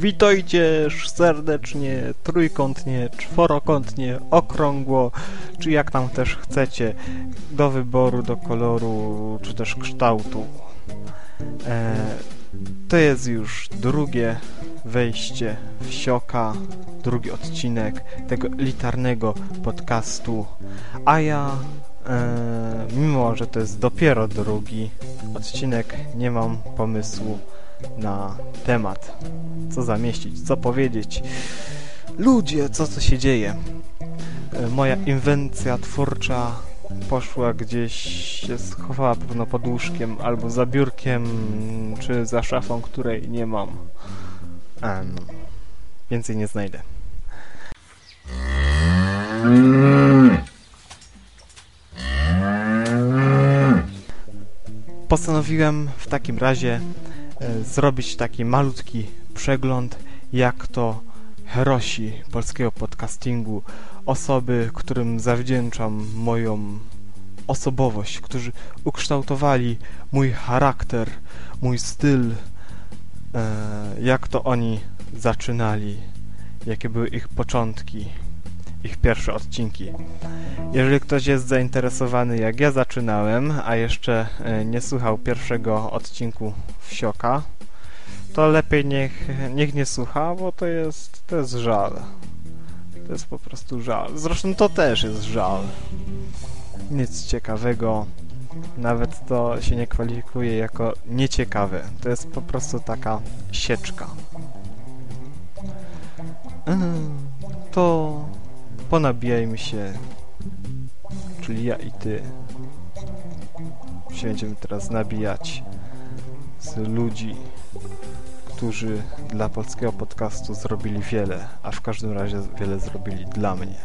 Witajcie serdecznie, trójkątnie, czworokątnie, okrągło, czy jak tam też chcecie, do wyboru, do koloru, czy też kształtu. E, to jest już drugie wejście w Sioka, drugi odcinek tego elitarnego podcastu, a ja, e, mimo że to jest dopiero drugi odcinek, nie mam pomysłu na temat. Co zamieścić, co powiedzieć. Ludzie, co co się dzieje? E, Moja inwencja twórcza poszła gdzieś, się schowała pewno pod łóżkiem, albo za biurkiem, czy za szafą, której nie mam. Em, więcej nie znajdę. Postanowiłem w takim razie zrobić taki malutki przegląd, jak to herosi polskiego podcastingu, osoby, którym zawdzięczam moją osobowość, którzy ukształtowali mój charakter, mój styl, e, jak to oni zaczynali, jakie były ich początki, ich pierwsze odcinki. Jeżeli ktoś jest zainteresowany jak ja zaczynałem, a jeszcze e, nie słuchał pierwszego odcinku Wsioka, to lepiej niech, niech nie słucha, bo to jest, to jest żal. To jest po prostu żal. Zresztą to też jest żal. Nic ciekawego. Nawet to się nie kwalifikuje jako nieciekawe. To jest po prostu taka sieczka. To ponabijajmy się, czyli ja i ty. Się będziemy teraz nabijać z ludzi, którzy dla polskiego podcastu zrobili wiele, a w każdym razie wiele zrobili dla mnie.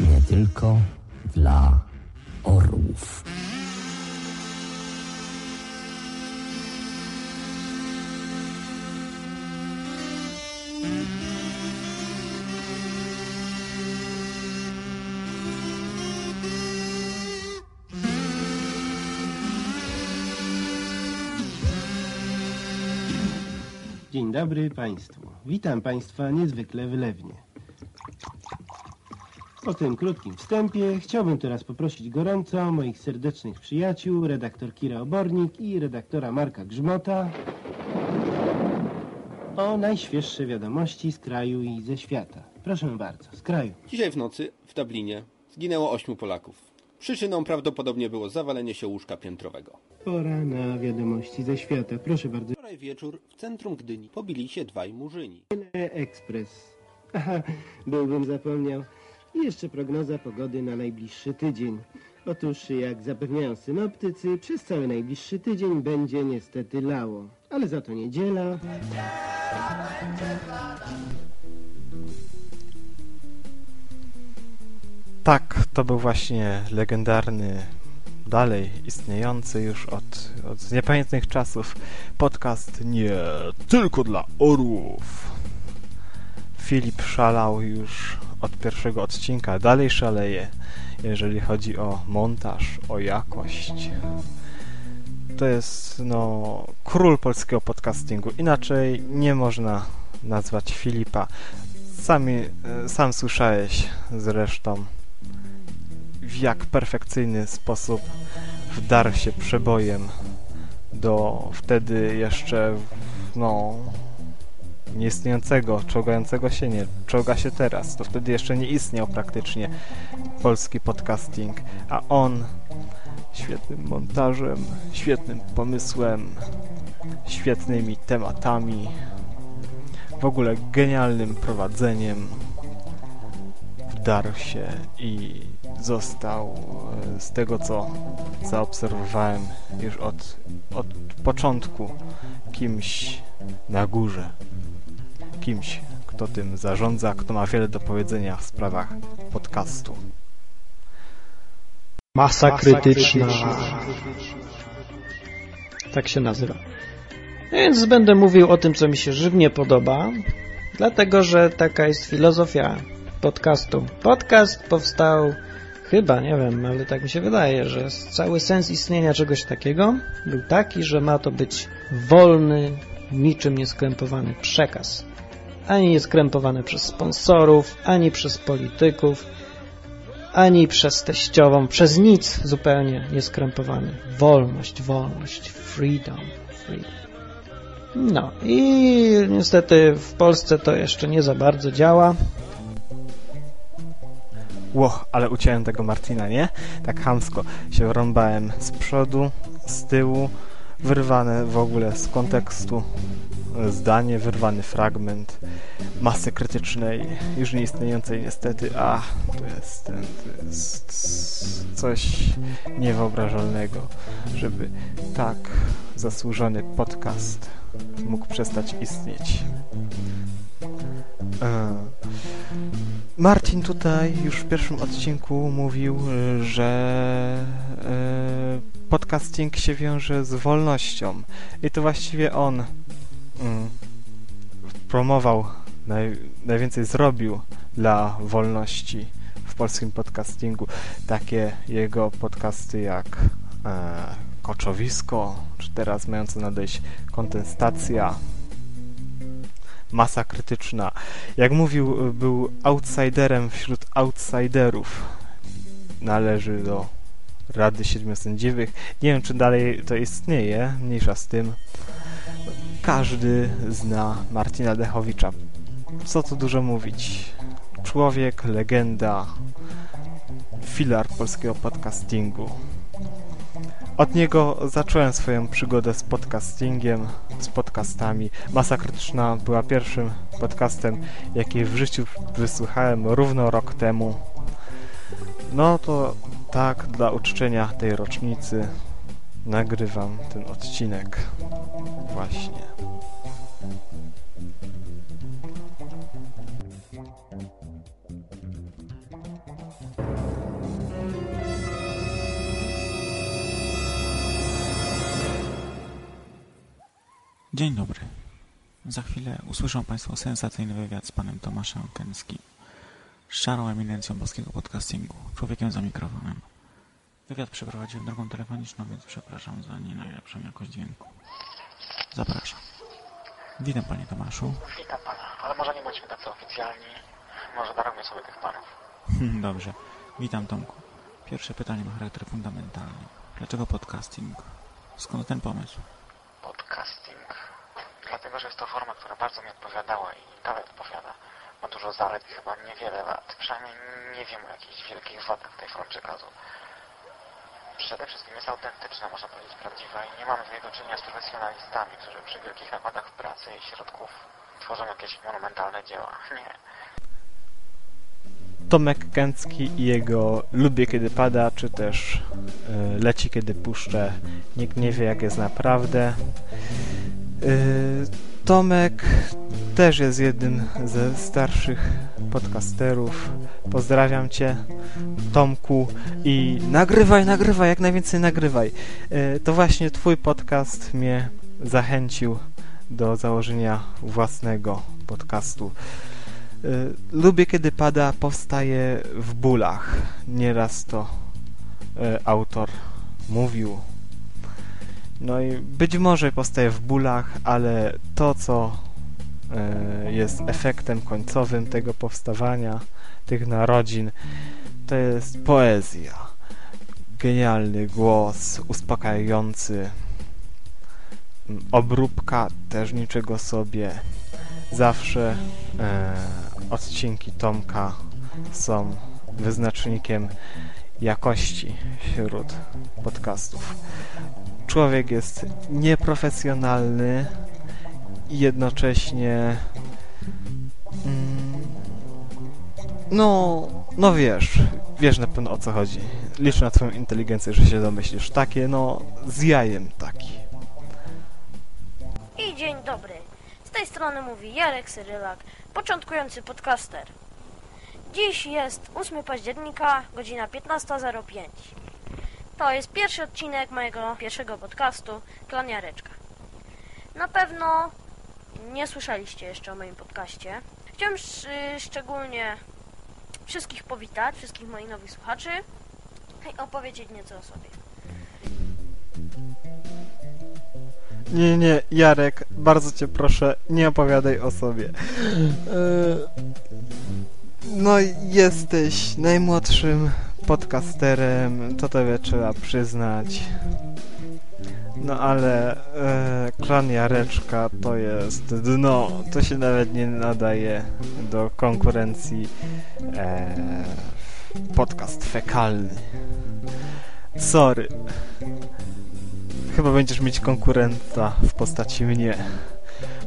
nie tylko dla Dzień dobry Państwu. Witam Państwa niezwykle wylewnie. Po tym krótkim wstępie chciałbym teraz poprosić gorąco moich serdecznych przyjaciół, redaktor Kira Obornik i redaktora Marka Grzmota o najświeższe wiadomości z kraju i ze świata. Proszę bardzo, z kraju. Dzisiaj w nocy w Dublinie zginęło ośmiu Polaków. Przyczyną prawdopodobnie było zawalenie się łóżka piętrowego. Pora na wiadomości ze świata. Proszę bardzo. Wczoraj wieczór w centrum Gdyni pobili się dwaj murzyni. Ekspres. Aha, byłbym zapomniał. I jeszcze prognoza pogody na najbliższy tydzień. Otóż, jak zapewniają synoptycy, przez cały najbliższy tydzień będzie niestety lało. Ale za to niedziela. Tak, to był właśnie legendarny, dalej istniejący już od, od niepamiętnych czasów podcast Nie tylko dla orłów. Filip szalał już od pierwszego odcinka, dalej szaleje, jeżeli chodzi o montaż, o jakość. To jest, no, król polskiego podcastingu. Inaczej nie można nazwać Filipa. Sami, e, sam słyszałeś zresztą, w jak perfekcyjny sposób wdarł się przebojem do wtedy jeszcze, no, nieistniejącego, czołgającego się nie, czołga się teraz. To wtedy jeszcze nie istniał praktycznie polski podcasting, a on świetnym montażem, świetnym pomysłem, świetnymi tematami, w ogóle genialnym prowadzeniem wdarł się i został e, z tego co zaobserwowałem już od, od początku kimś na górze kimś kto tym zarządza, kto ma wiele do powiedzenia w sprawach podcastu Masa krytyczna. Tak się nazywa. Więc będę mówił o tym, co mi się żywnie podoba, dlatego że taka jest filozofia podcastu. Podcast powstał chyba, nie wiem, ale tak mi się wydaje, że cały sens istnienia czegoś takiego był taki, że ma to być wolny, niczym nieskrępowany przekaz. Ani nieskrępowany przez sponsorów, ani przez polityków, ani przez teściową, przez nic zupełnie nieskrępowany. Wolność, wolność, freedom, freedom. No i niestety w Polsce to jeszcze nie za bardzo działa. Ło, ale uciąłem tego Martina, nie? Tak hamsko się rąbałem z przodu, z tyłu, wyrwane w ogóle z kontekstu zdanie, wyrwany fragment masy krytycznej, już nieistniejącej niestety, a to jest, to jest coś niewyobrażalnego, żeby tak zasłużony podcast mógł przestać istnieć. E, Martin tutaj już w pierwszym odcinku mówił, że e, podcasting się wiąże z wolnością i to właściwie on mm, promował, naj, najwięcej zrobił dla wolności w polskim podcastingu. Takie jego podcasty jak e, Koczowisko, czy teraz mające nadejść Kontestacja, Masa Krytyczna. Jak mówił, był outsiderem wśród outsiderów. Należy do Rady Siedmiu Sędziwych. Nie wiem, czy dalej to istnieje, mniejsza z tym. Każdy zna Martina Dechowicza. Co tu dużo mówić. Człowiek, legenda, filar polskiego podcastingu. Od niego zacząłem swoją przygodę z podcastingiem, z podcastami. Masa Krytyczna była pierwszym podcastem, jaki w życiu wysłuchałem równo rok temu. No to tak, dla uczczenia tej rocznicy nagrywam ten odcinek właśnie. Dzień dobry. Za chwilę usłyszą Państwo sensacyjny wywiad z panem Tomaszem Kęskim, szarą eminencją polskiego podcastingu, człowiekiem za mikrofonem. Wywiad przeprowadziłem drogą telefoniczną, więc przepraszam za nie najlepszą jakość dźwięku. Zapraszam. Witam panie Tomaszu. Witam pana, ale może nie bądźmy tacy oficjalni. Może darujmy sobie tych panów. Dobrze. Witam Tomku. Pierwsze pytanie ma charakter fundamentalny. Dlaczego podcasting? Skąd ten pomysł? Podcasting. Dlatego, że jest to forma, która bardzo mi odpowiadała i dalej odpowiada. Ma dużo zalet i chyba niewiele wad. Przynajmniej nie wiem o jakichś wielkich wadach tej formy przekazu. Przede wszystkim jest autentyczna, można powiedzieć prawdziwa i nie mamy tutaj do czynienia z profesjonalistami, którzy przy wielkich nakładach pracy i środków tworzą jakieś monumentalne dzieła. Nie. Tomek Kęcki i jego Lubię kiedy pada, czy też y, Leci kiedy puszczę. Nikt nie wie jak jest naprawdę. Y, Tomek też jest jednym ze starszych podcasterów. Pozdrawiam Cię, Tomku i nagrywaj, nagrywaj, jak najwięcej nagrywaj. Y, to właśnie Twój podcast mnie zachęcił do założenia własnego podcastu. Y, lubię kiedy pada powstaje w bólach. Nieraz to autor mówił. No i być może powstaje w bólach, ale to co y, jest efektem końcowym tego powstawania, tych narodzin, to jest poezja. Genialny głos, uspokajający. Obróbka też niczego sobie. Zawsze e, odcinki Tomka są wyznacznikiem jakości wśród podcastów. Człowiek jest nieprofesjonalny i jednocześnie mm, no, no wiesz, wiesz na pewno o co chodzi. Liczę na twoją inteligencję, że się domyślisz. Takie, no, z jajem taki. I dzień dobry. Z tej strony mówi Jarek Cyrylak, początkujący podcaster. Dziś jest 8 października, godzina 15.05. To jest pierwszy odcinek mojego pierwszego podcastu Klan Jareczka. Na pewno nie słyszeliście jeszcze o moim podcaście. Chciałem sz- y, szczególnie wszystkich powitać, wszystkich moich nowych słuchaczy i opowiedzieć nieco o sobie. Nie, nie, Jarek, bardzo cię proszę, nie opowiadaj o sobie. E, No, jesteś najmłodszym podcasterem, to tobie trzeba przyznać. No ale e, klan Jareczka to jest dno, to się nawet nie nadaje do konkurencji e, podcast fekalny. Sorry. Chyba będziesz mieć konkurenta w postaci mnie.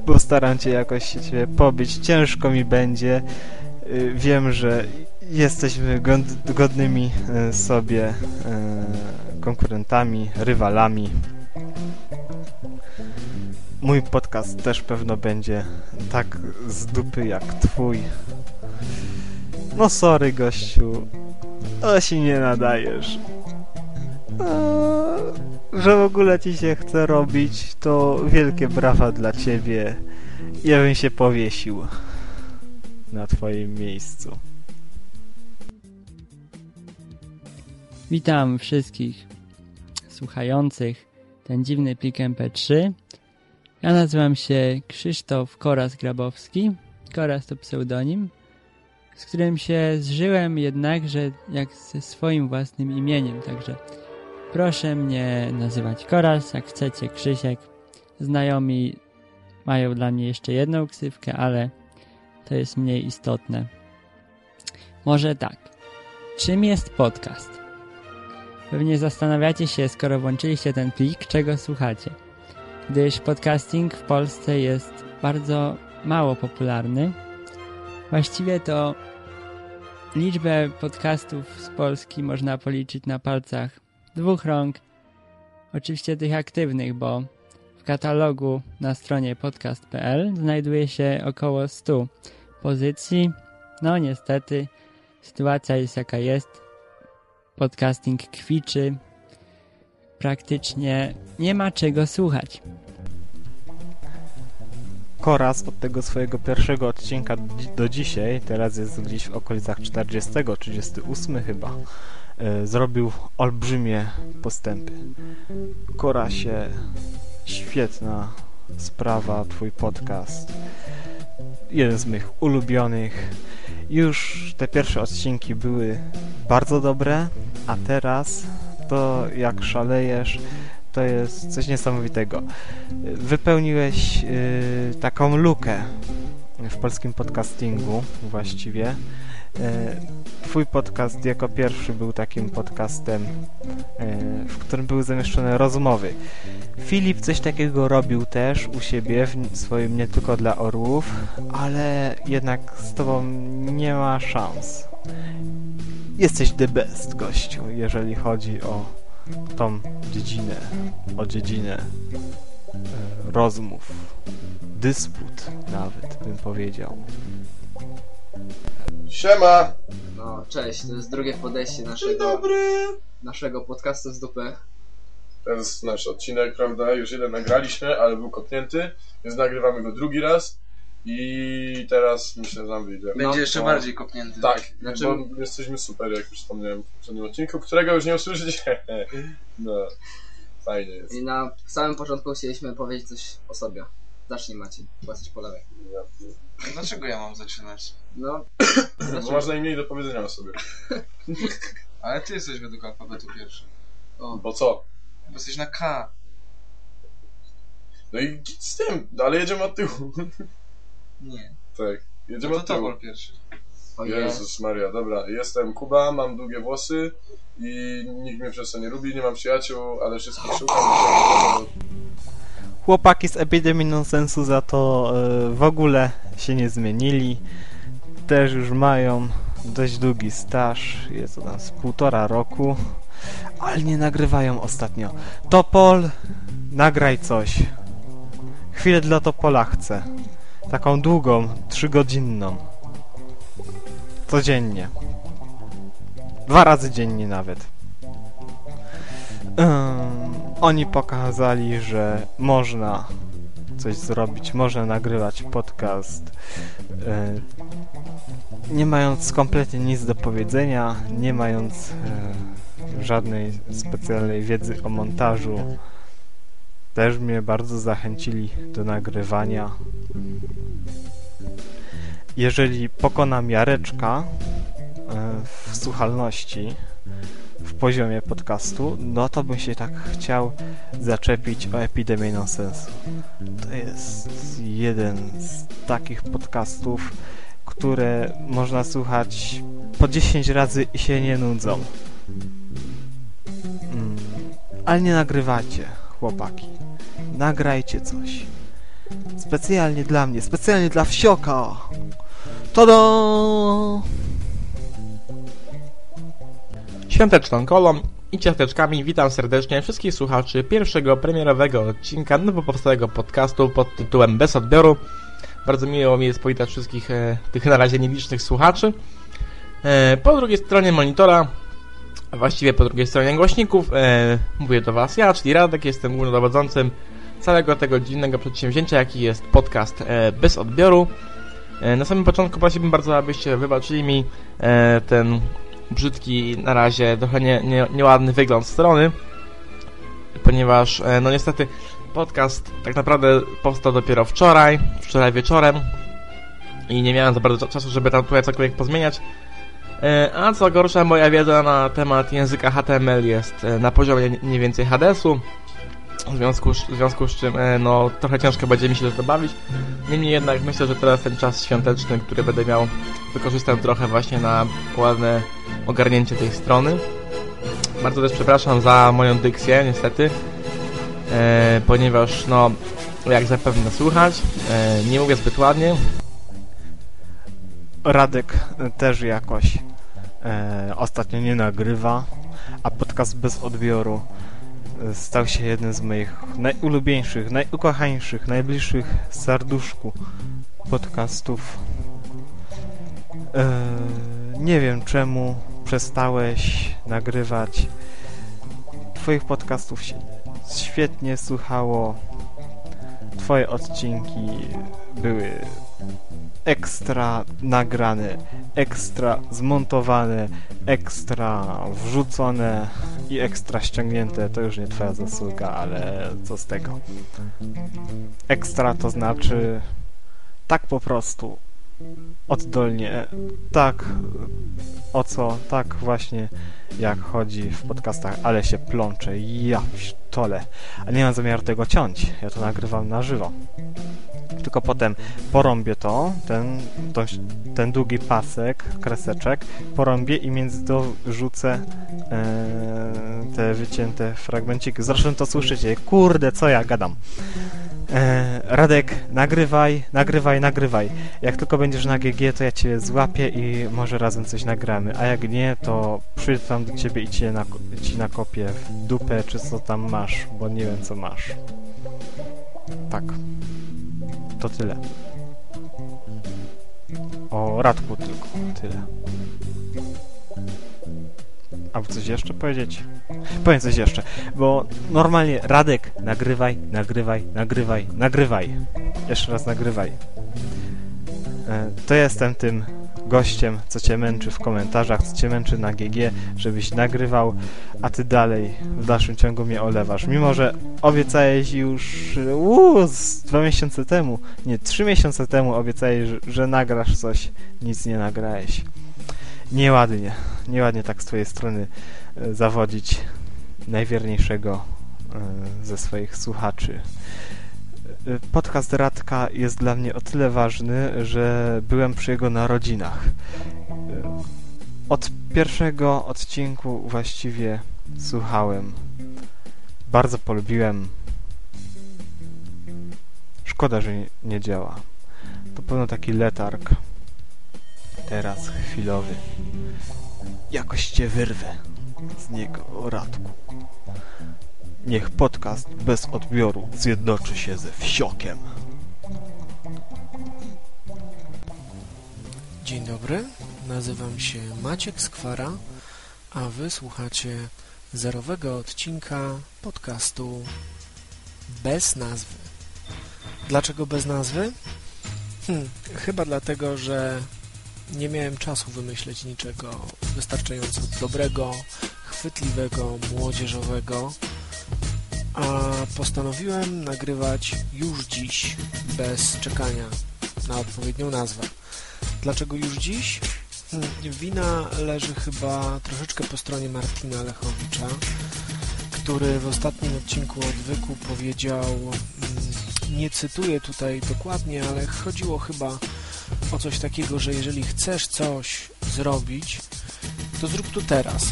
Bo staram cię jakoś cię pobić. Ciężko mi będzie. Y, Wiem, że jesteśmy godnymi y, sobie y, konkurentami, rywalami. Mój podcast też pewno będzie tak z dupy jak twój. No sorry gościu. O się nie nadajesz. Że w ogóle ci się chce robić, to wielkie brawa dla ciebie. Ja bym się powiesił na twoim miejscu. Witam wszystkich słuchających ten dziwny plik MP3. Ja nazywam się Krzysztof Koras-Grabowski. Koras to pseudonim, z którym się zżyłem jednakże jak ze swoim własnym imieniem, także proszę mnie nazywać Koras, jak chcecie Krzysiek. Znajomi mają dla mnie jeszcze jedną ksywkę, ale to jest mniej istotne. Może tak. Czym jest podcast? Pewnie zastanawiacie się, skoro włączyliście ten plik, czego słuchacie. Gdyż podcasting w Polsce jest bardzo mało popularny. Właściwie to liczbę podcastów z Polski można policzyć na palcach dwóch rąk. Oczywiście tych aktywnych, bo w katalogu na stronie podcast.pl znajduje się około 100 pozycji. No niestety, sytuacja jest jaka jest podcasting kwiczy. Praktycznie nie ma czego słuchać. Koraz od tego swojego pierwszego odcinka do dzisiaj, teraz jest gdzieś w okolicach 40, 38 chyba, e, zrobił olbrzymie postępy. Korasie, świetna sprawa, twój podcast. Jeden z moich ulubionych. Już te pierwsze odcinki były bardzo dobre, a teraz to jak szalejesz, to jest coś niesamowitego. Wypełniłeś y, taką lukę w polskim podcastingu właściwie. Y, twój podcast jako pierwszy był takim podcastem, y, w którym były zamieszczone rozmowy. Filip coś takiego robił też u siebie, w swoim nie tylko dla orłów, ale jednak z tobą nie ma szans. Jesteś the best, gościu, jeżeli chodzi o tą dziedzinę, o dziedzinę e, rozmów, dysput nawet bym powiedział. Siema! No, cześć, to jest drugie podejście Dzień naszego, dobry! naszego podcastu z dupy. To jest nasz odcinek, prawda? Już jeden nagraliśmy, ale był kopnięty, więc nagrywamy go drugi raz. I teraz myślę, że nam wyjdzie. Będzie No, jeszcze no. bardziej kopnięty. Tak, Znaczy- bo jesteśmy super, jak już wspomniałem w poprzednim odcinku, którego już nie usłyszycie. no, fajnie jest. I na samym początku chcieliśmy powiedzieć coś o sobie. Zacznij Maciej, coś po lewej. Dlaczego ja mam zaczynać? No, Bo masz najmniej do powiedzenia o sobie. Ale ty jesteś według alfabetu pierwszy. Bo co? Bo jesteś na K. No i git z tym, ale jedziemy od tyłu. Nie. tak, jedziemy No od to tyłu. Topol pierwszy. Jezus Maria, dobra. Jestem Kuba, mam długie włosy i nikt mnie przez to nie lubi, nie mam przyjaciół, ale wszystkich szukam. Chłopaki z epidemii nonsensu za to e, w ogóle się nie zmienili. Też już mają dość długi staż, jest to tam z półtora roku, ale nie nagrywają ostatnio. Topol, nagraj coś. Chwilę dla Topola chcę. Taką długą, trzygodzinną. Codziennie. Dwa razy dziennie nawet. Ym, oni pokazali, że można coś zrobić, można nagrywać podcast e, nie mając kompletnie nic do powiedzenia, nie mając e, żadnej specjalnej wiedzy o montażu. Też mnie bardzo zachęcili do nagrywania. Jeżeli pokonam Jareczka e, w słuchalności, w poziomie podcastu, no to bym się tak chciał zaczepić o epidemię nonsensu. To jest jeden z takich podcastów, które można słuchać po 10 razy i się nie nudzą. Mm, ale nie nagrywacie, chłopaki. Nagrajcie coś. Specjalnie dla mnie, specjalnie dla wsioka. Tada! Świąteczną kolą i ciasteczkami witam serdecznie wszystkich słuchaczy pierwszego premierowego odcinka nowo powstałego podcastu pod tytułem Bez odbioru. Bardzo miło mi jest powitać wszystkich e, tych na razie nielicznych słuchaczy. E, po drugiej stronie monitora, a właściwie po drugiej stronie głośników, e, mówię do Was ja, czyli Radek, jestem głównodowodzącym całego tego dziwnego przedsięwzięcia, jaki jest podcast e, Bez odbioru. E, na samym początku prosiłbym bardzo, abyście wybaczyli mi e, ten brzydki na razie trochę nie, nie, nieładny wygląd strony, ponieważ e, no niestety podcast tak naprawdę powstał dopiero wczoraj, wczoraj wieczorem i nie miałem za bardzo czasu, żeby tam tutaj cokolwiek pozmieniać. E, a co gorsza, moja wiedza na temat języka HTML jest e, na poziomie mniej więcej HDS-u, w związku, z, w związku z czym no, trochę ciężko będzie mi się to bawić. Niemniej jednak myślę, że teraz ten czas świąteczny, który będę miał, wykorzystam trochę właśnie na ładne ogarnięcie tej strony. Bardzo też przepraszam za moją dykcję, niestety, e, ponieważ, no, jak zapewne słuchać, e, nie mówię zbyt ładnie. Radek też jakoś e, ostatnio nie nagrywa, a podcast bez odbioru stał się jednym z moich najulubieńszych, najukochańszych, najbliższych serduszku podcastów. Eee, nie wiem czemu przestałeś nagrywać. Twoich podcastów się świetnie słuchało. Twoje odcinki były ekstra nagrane, ekstra zmontowane, ekstra wrzucone i ekstra ściągnięte. To już nie twoja zasługa, ale co z tego. Ekstra to znaczy tak po prostu oddolnie, tak o co, tak właśnie jak chodzi w podcastach, ale się plącze, ja tole. A nie mam zamiaru tego ciąć, ja to nagrywam na żywo tylko potem porąbię to, ten, to, ten długi pasek, kreseczek, porąbię i między to rzucę e, te wycięte fragmenciki. Zresztą to słyszycie, kurde, co ja gadam. E, Radek, nagrywaj, nagrywaj, nagrywaj. Jak tylko będziesz na GG, to ja cię złapię i może razem coś nagramy. A jak nie, to przyjdę tam do ciebie i cię na, ci nakopię w dupę, czy co tam masz, bo nie wiem, co masz. Tak to tyle. O Radku tylko tyle. Albo coś jeszcze powiedzieć? Powiem coś jeszcze, bo normalnie Radek, nagrywaj, nagrywaj, nagrywaj, nagrywaj. Jeszcze raz nagrywaj. E, to jestem tym gościem, co cię męczy w komentarzach, co cię męczy na GG, żebyś nagrywał, a ty dalej w dalszym ciągu mnie olewasz. Mimo, że obiecałeś już uu, dwa miesiące temu, nie, trzy miesiące temu obiecałeś, że, że nagrasz coś, nic nie nagrałeś. Nieładnie, nieładnie tak z twojej strony e, zawodzić najwierniejszego e, ze swoich słuchaczy. Podcast Radka jest dla mnie o tyle ważny, że byłem przy jego narodzinach. Od pierwszego odcinku właściwie słuchałem. Bardzo polubiłem. Szkoda, że nie działa. To pewno taki letarg. Teraz chwilowy. Jakoś cię wyrwę z niego, Radku. Niech podcast bez odbioru zjednoczy się ze wsiokiem. Dzień dobry, nazywam się Maciek Skwara, a wy słuchacie zerowego odcinka podcastu bez nazwy. Dlaczego bez nazwy? Hmm, chyba dlatego, że nie miałem czasu wymyśleć niczego wystarczająco dobrego, chwytliwego, młodzieżowego, a postanowiłem nagrywać już dziś, bez czekania na odpowiednią nazwę. Dlaczego już dziś? Hmm, wina leży chyba troszeczkę po stronie Martina Lechowicza, który w ostatnim odcinku Odwyku powiedział, mm, nie cytuję tutaj dokładnie, ale chodziło chyba o coś takiego, że jeżeli chcesz coś zrobić, to zrób to teraz,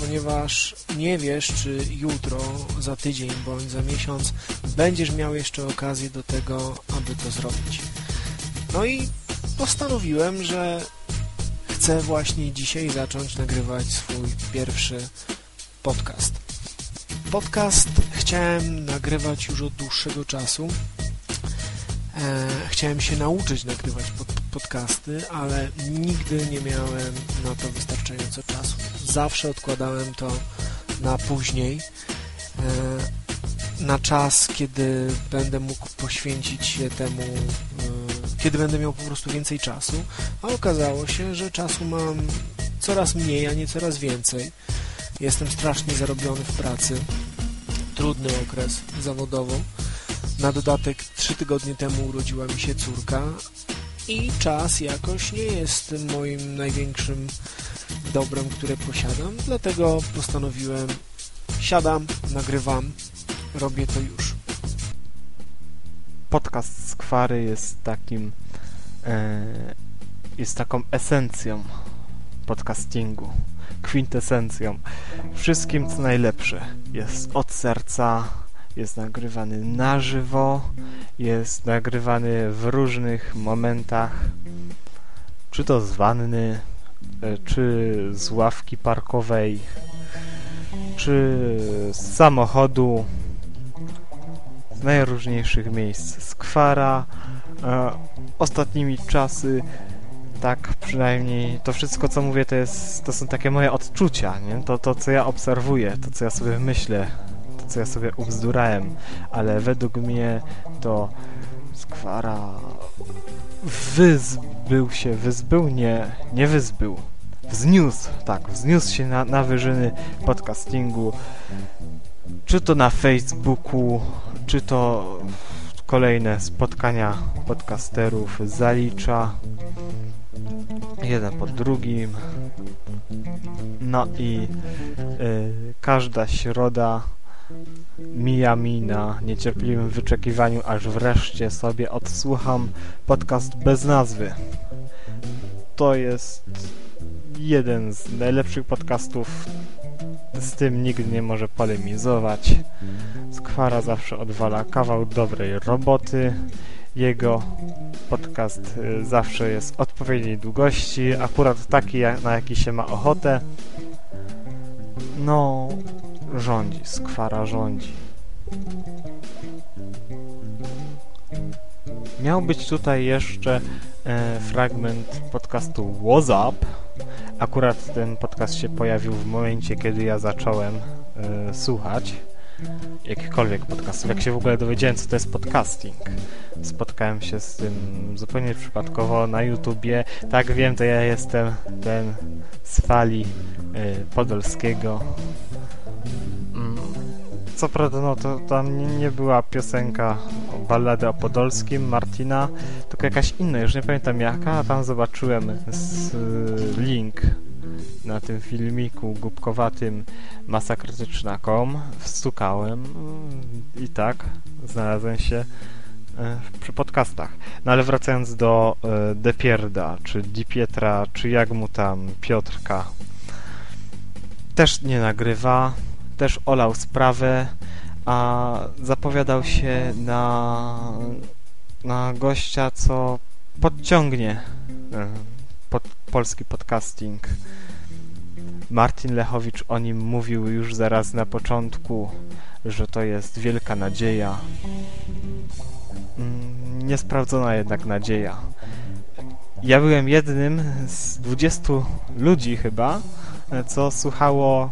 ponieważ nie wiesz, czy jutro, za tydzień bądź za miesiąc będziesz miał jeszcze okazję do tego, aby to zrobić. No i postanowiłem, że chcę właśnie dzisiaj zacząć nagrywać swój pierwszy podcast. Podcast chciałem nagrywać już od dłuższego czasu. E, chciałem się nauczyć nagrywać pod, podcasty, ale nigdy nie miałem na to wystarczająco. Zawsze odkładałem to na później, e, na czas, kiedy będę mógł poświęcić się temu, e, kiedy będę miał po prostu więcej czasu, a okazało się, że czasu mam coraz mniej, a nie coraz więcej. Jestem strasznie zarobiony w pracy. Trudny okres zawodowo. Na dodatek trzy tygodnie temu urodziła mi się córka i czas jakoś nie jest moim największym dobrem, które posiadam, dlatego postanowiłem siadam, nagrywam, robię to już. Podcast Skwary jest takim e, jest taką esencją podcastingu, kwintesencją. Wszystkim co najlepsze. Jest od serca, jest nagrywany na żywo, jest nagrywany w różnych momentach, czy to z wanny, czy z ławki parkowej, czy z samochodu, z najróżniejszych miejsc. Skwara, e, ostatnimi czasy tak przynajmniej to wszystko co mówię to jest to są takie moje odczucia, nie? To, to co ja obserwuję, to co ja sobie myślę, to co ja sobie ubzdurałem, ale według mnie to Skwara wyzbył się, wyzbył? Nie, nie wyzbył. Wzniósł, tak, wzniósł się na, na wyżyny podcastingu, czy to na Facebooku, czy to kolejne spotkania podcasterów zalicza jeden po drugim no i y, każda środa mija mi na niecierpliwym wyczekiwaniu, aż wreszcie sobie odsłucham podcast bez nazwy. To jest jeden z najlepszych podcastów. Z tym nikt nie może polemizować. Skwara zawsze odwala kawał dobrej roboty. Jego podcast y, zawsze jest odpowiedniej długości, akurat taki, na jaki się ma ochotę. No, rządzi, skwara rządzi. Miał być tutaj jeszcze e, fragment podcastu What's Up. Akurat ten podcast się pojawił w momencie, kiedy ja zacząłem e, słuchać jakichkolwiek podcastów. Jak się w ogóle dowiedziałem, co to jest podcasting. Spotkałem się z tym zupełnie przypadkowo na YouTubie. Tak, wiem, to ja jestem ten z fali y, podolskiego. Co prawda, no to tam nie była piosenka o ballady o Podolskim Martina, tylko jakaś inna, już nie pamiętam jaka, a tam zobaczyłem z, link na tym filmiku głupkowatym masakryczna.com wstukałem i tak znalazłem się e, przy podcastach. No ale wracając do e, Depierda, czy Di Pietra, czy jak mu tam, Piotrka, też nie nagrywa, też olał sprawę, a zapowiadał się na, na gościa, co podciągnie e, pod, polski podcasting. Martin Lechowicz o nim mówił już zaraz na początku, że to jest wielka nadzieja. Mm, niesprawdzona jednak nadzieja. Ja byłem jednym z 20 ludzi chyba, co słuchało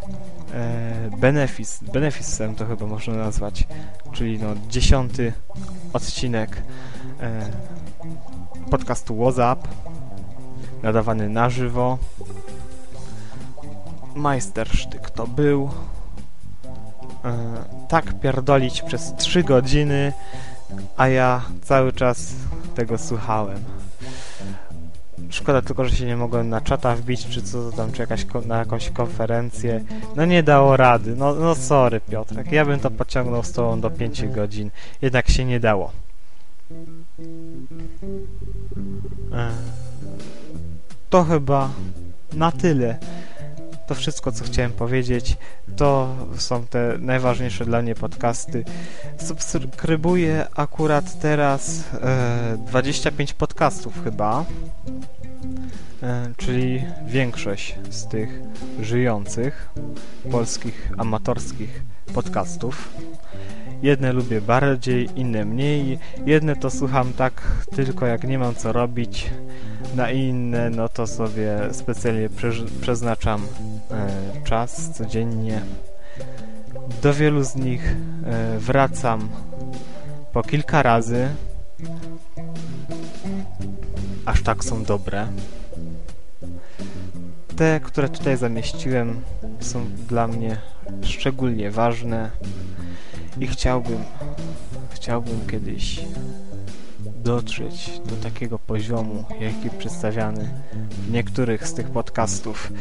e, Benefis, Benefisem to chyba można nazwać, czyli no dziesiąty odcinek e, podcastu WhatsApp, nadawany na żywo. Majstersztyk to był. E, tak pierdolić przez 3 godziny, a ja cały czas tego słuchałem. Szkoda tylko, że się nie mogłem na czata wbić, czy co tam, czy jakaś, na jakąś konferencję. No nie dało rady. No, no sorry Piotrek, ja bym to pociągnął z tobą do 5 godzin. Jednak się nie dało. E, to chyba na tyle. To wszystko, co chciałem powiedzieć. To są te najważniejsze dla mnie podcasty. Subskrybuję akurat teraz e, 25 podcastów chyba. E, czyli większość z tych żyjących polskich amatorskich podcastów. Jedne lubię bardziej, inne mniej. Jedne to słucham tak tylko jak nie mam co robić. Na inne no to sobie specjalnie przeznaczam e, czas codziennie. Do wielu z nich e, wracam po kilka razy. Aż tak są dobre. Te, które tutaj zamieściłem są dla mnie szczególnie ważne i chciałbym, chciałbym kiedyś dotrzeć do takiego poziomu, jaki przedstawiany w niektórych z tych podcastów.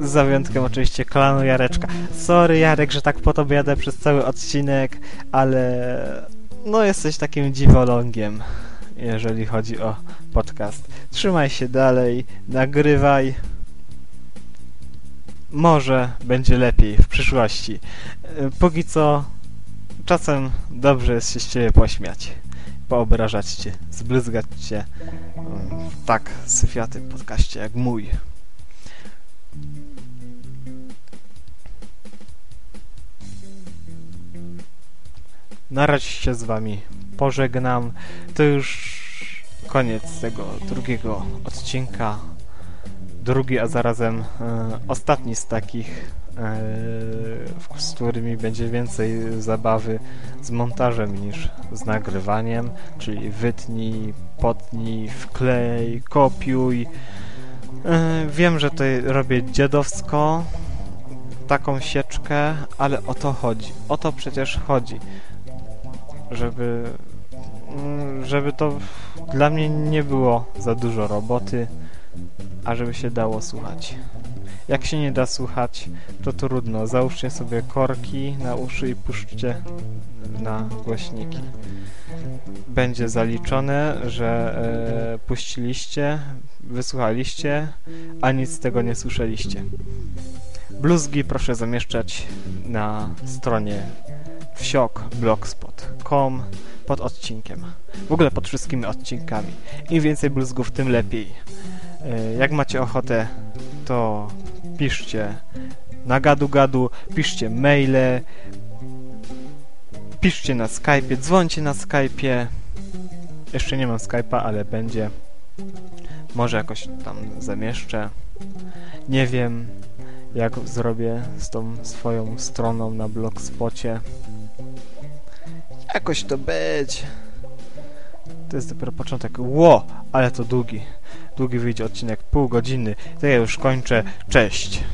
Za wyjątkiem oczywiście klanu Jareczka. Sorry Jarek, że tak po tobie jadę przez cały odcinek, ale no jesteś takim dziwolągiem, jeżeli chodzi o podcast. Trzymaj się dalej, nagrywaj. Może będzie lepiej w przyszłości. Póki co czasem dobrze jest się z ciebie pośmiać, poobrażać cię, zbryzgać cię w tak syfiaty podcaście jak mój. Na razie się z wami pożegnam. To już koniec tego drugiego odcinka. Drugi, a zarazem e, ostatni z takich E, z którymi będzie więcej zabawy z montażem niż z nagrywaniem, czyli wytnij, potnij, wklej, kopiuj. E, wiem, że tutaj robię dziadowsko taką sieczkę, ale o to chodzi. O to przecież chodzi. Żeby żeby to dla mnie nie było za dużo roboty, a żeby się dało słuchać. Jak się nie da słuchać, to trudno. Załóżcie sobie korki na uszy i puszczcie na głośniki. Będzie zaliczone, że e, puściliście, wysłuchaliście, a nic z tego nie słyszeliście. Bluzgi proszę zamieszczać na stronie wsiok.blogspot.com pod odcinkiem. W ogóle pod wszystkimi odcinkami. Im więcej bluzgów, tym lepiej. E, jak macie ochotę, to piszcie na gadu-gadu, piszcie maile, piszcie na Skype'ie, dzwońcie na Skype'ie. Jeszcze nie mam Skype'a, ale będzie. Może jakoś tam zamieszczę. Nie wiem, jak zrobię z tą swoją stroną na blogspocie. Jakoś to być. To jest dopiero początek. Ło, ale to długi. Długi wyjdzie odcinek, pół godziny. To ja już kończę. Cześć.